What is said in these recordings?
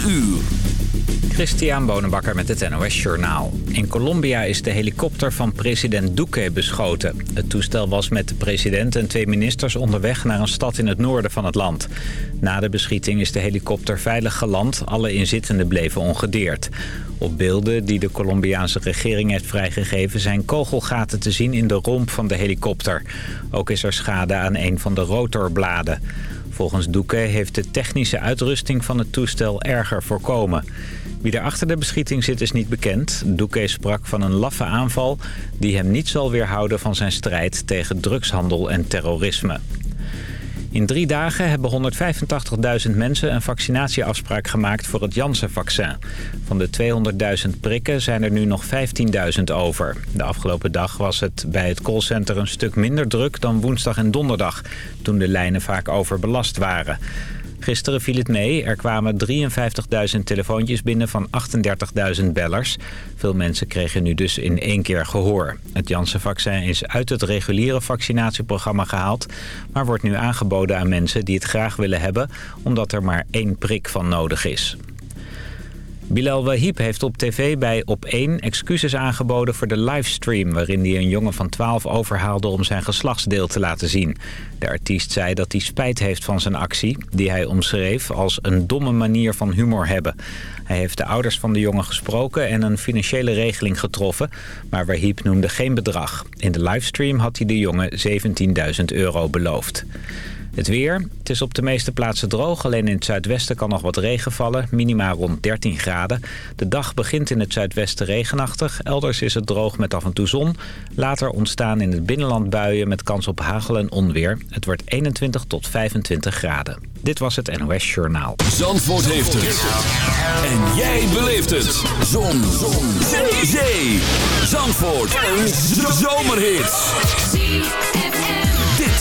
4 uur. Christian Bonenbakker met het NOS Journaal. In Colombia is de helikopter van president Duque beschoten. Het toestel was met de president en twee ministers onderweg naar een stad in het noorden van het land. Na de beschieting is de helikopter veilig geland. Alle inzittenden bleven ongedeerd. Op beelden die de Colombiaanse regering heeft vrijgegeven... zijn kogelgaten te zien in de romp van de helikopter. Ook is er schade aan een van de rotorbladen. Volgens Duque heeft de technische uitrusting van het toestel erger voorkomen. Wie er achter de beschieting zit is niet bekend. Duque sprak van een laffe aanval die hem niet zal weerhouden van zijn strijd tegen drugshandel en terrorisme. In drie dagen hebben 185.000 mensen een vaccinatieafspraak gemaakt voor het Janssen-vaccin. Van de 200.000 prikken zijn er nu nog 15.000 over. De afgelopen dag was het bij het callcenter een stuk minder druk dan woensdag en donderdag... toen de lijnen vaak overbelast waren. Gisteren viel het mee. Er kwamen 53.000 telefoontjes binnen van 38.000 bellers. Veel mensen kregen nu dus in één keer gehoor. Het Janssen-vaccin is uit het reguliere vaccinatieprogramma gehaald... maar wordt nu aangeboden aan mensen die het graag willen hebben... omdat er maar één prik van nodig is. Bilal Wahib heeft op tv bij Op1 excuses aangeboden voor de livestream... waarin hij een jongen van 12 overhaalde om zijn geslachtsdeel te laten zien. De artiest zei dat hij spijt heeft van zijn actie... die hij omschreef als een domme manier van humor hebben. Hij heeft de ouders van de jongen gesproken en een financiële regeling getroffen... maar Wahib noemde geen bedrag. In de livestream had hij de jongen 17.000 euro beloofd. Het weer. Het is op de meeste plaatsen droog. Alleen in het zuidwesten kan nog wat regen vallen. Minima rond 13 graden. De dag begint in het zuidwesten regenachtig. Elders is het droog met af en toe zon. Later ontstaan in het binnenland buien met kans op hagel en onweer. Het wordt 21 tot 25 graden. Dit was het NOS Journaal. Zandvoort heeft het. En jij beleeft het. Zon. zon. Zee. Zandvoort. Een zomerhit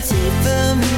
deeper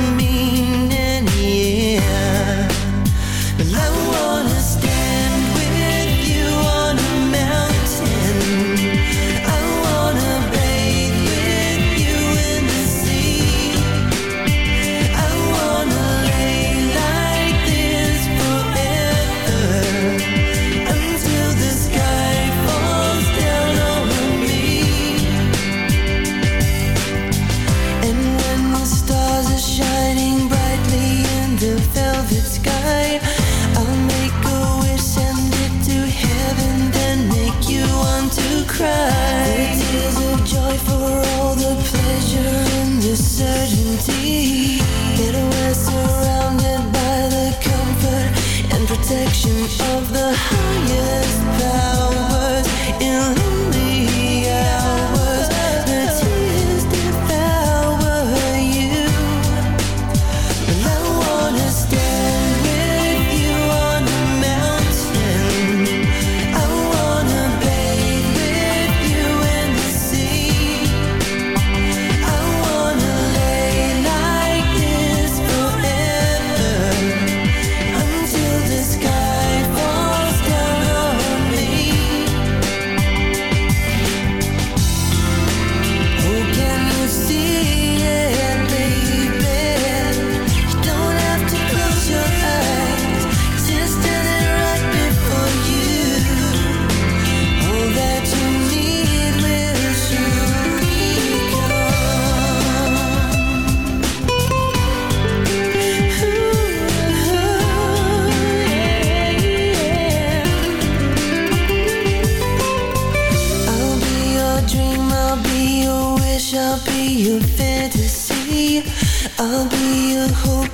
I'll be your hope.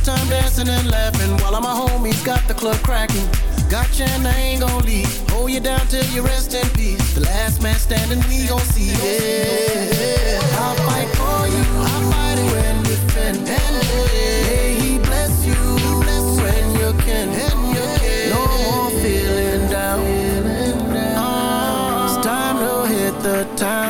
good time dancing and laughing while all my homies got the club cracking. Gotcha and I ain't gon' leave. Hold you down till you rest in peace. The last man standing, we gon' see. Yeah, I'll fight for you. I'll fight it when you can handle it. May he bless you, bless when you can handle it. No more feeling down. Uh, it's time to hit the town.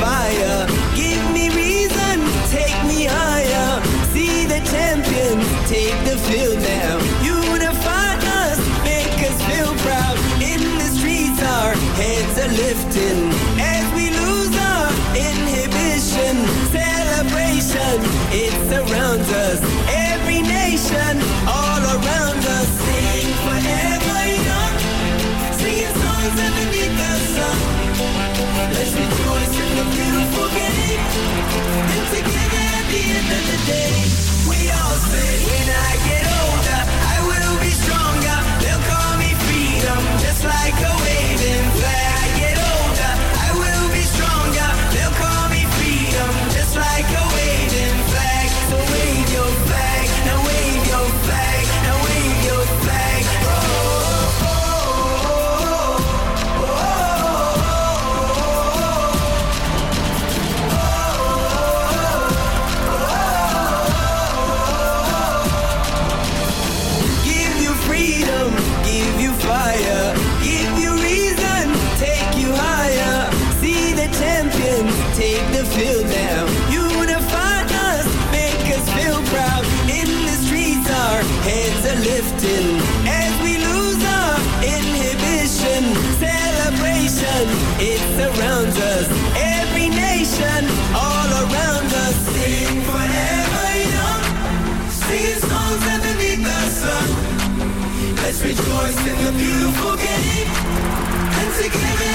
fire. together at the end of the day. forget it and forgive it.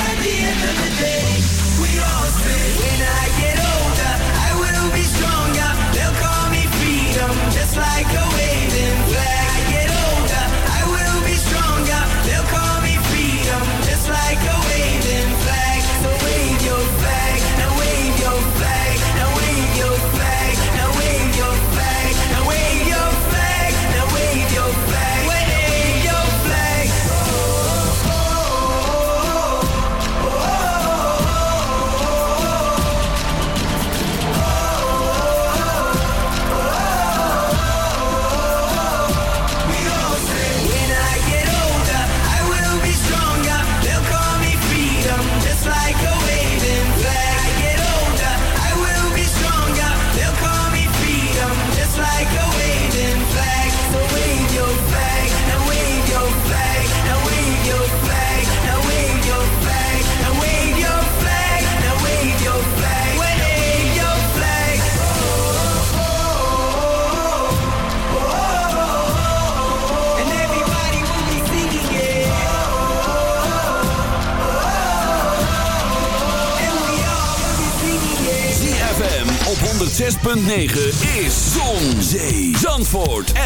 Zandvoort.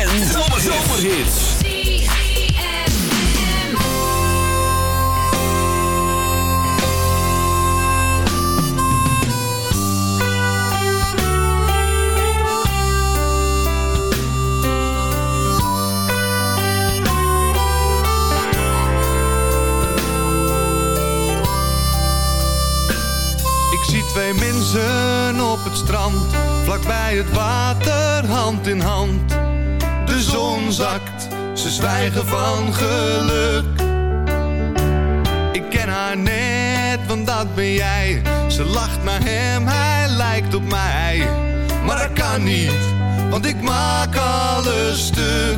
ben jij. Ze lacht naar hem, hij lijkt op mij. Maar dat kan niet, want ik maak alles stuk.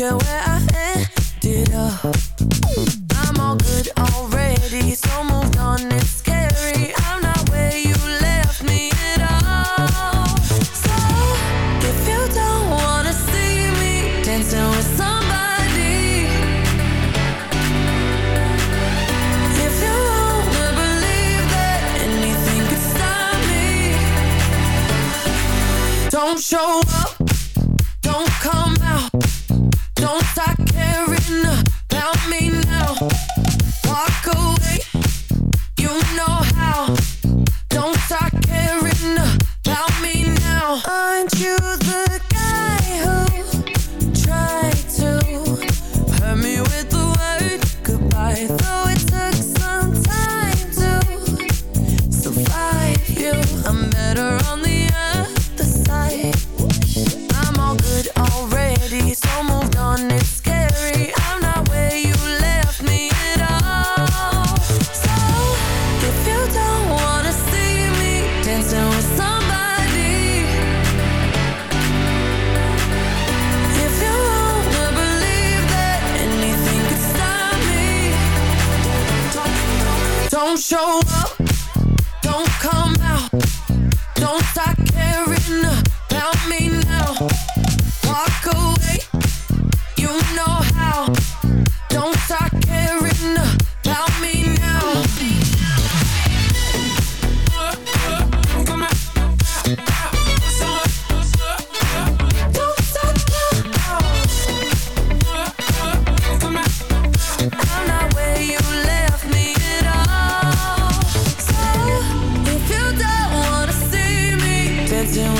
care where I ended up. do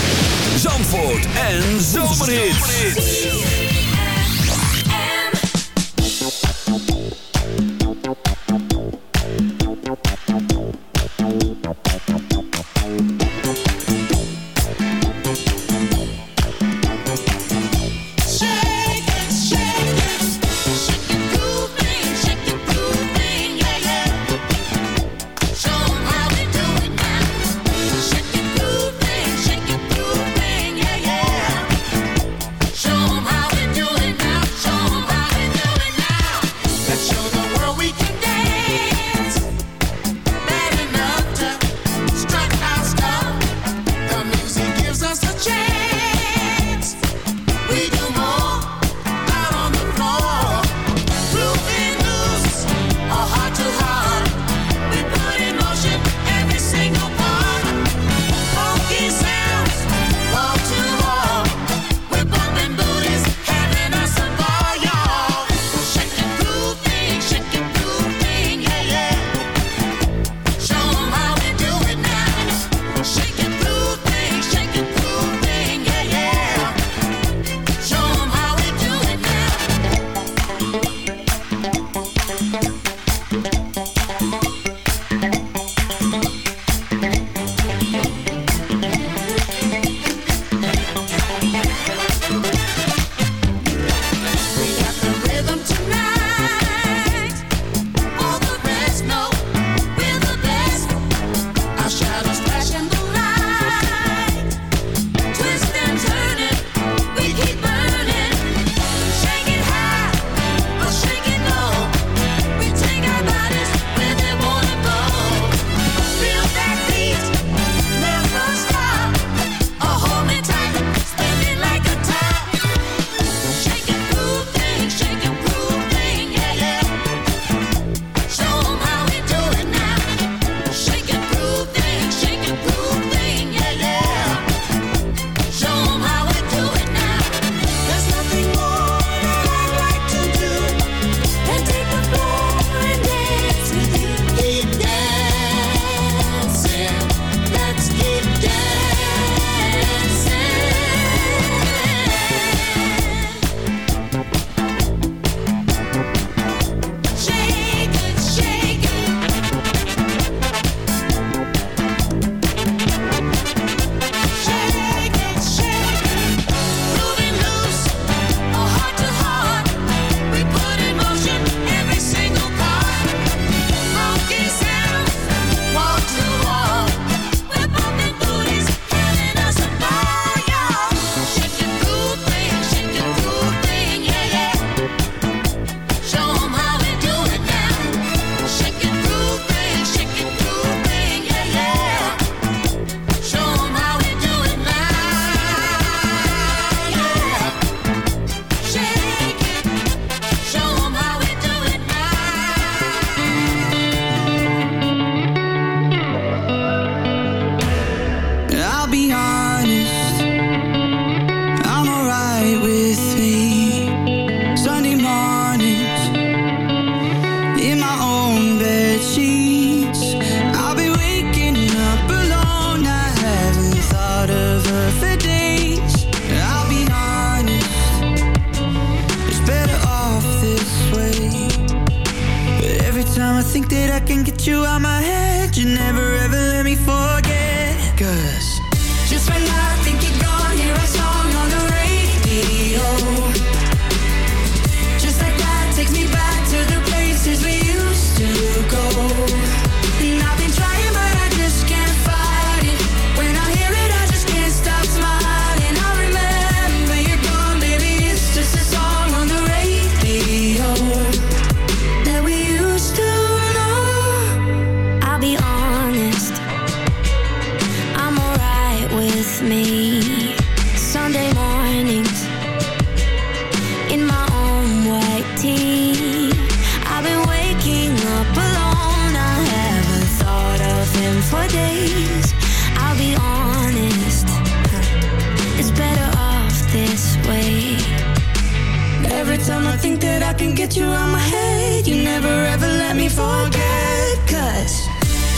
time I think that I can get you out my head You never ever let me forget. Cause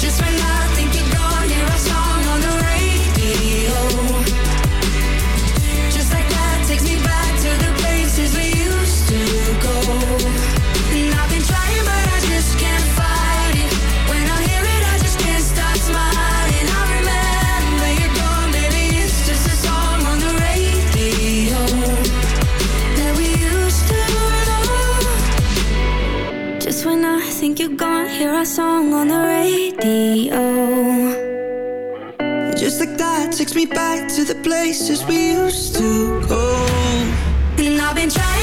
just when I think you're gone, here I think you're gone, hear our song on the radio. Just like that, takes me back to the places we used to go. And I've been trying.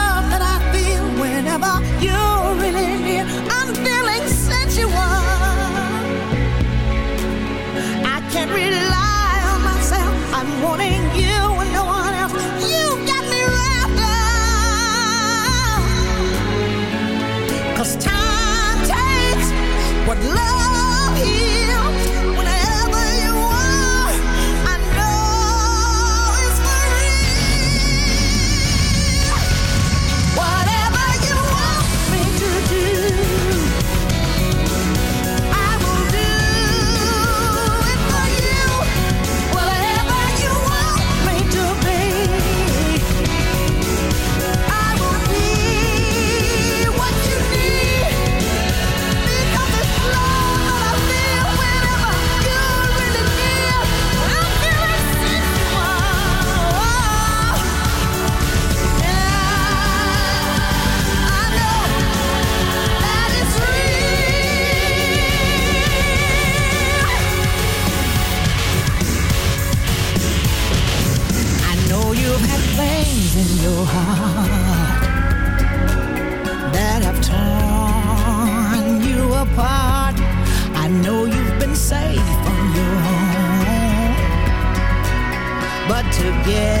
yeah.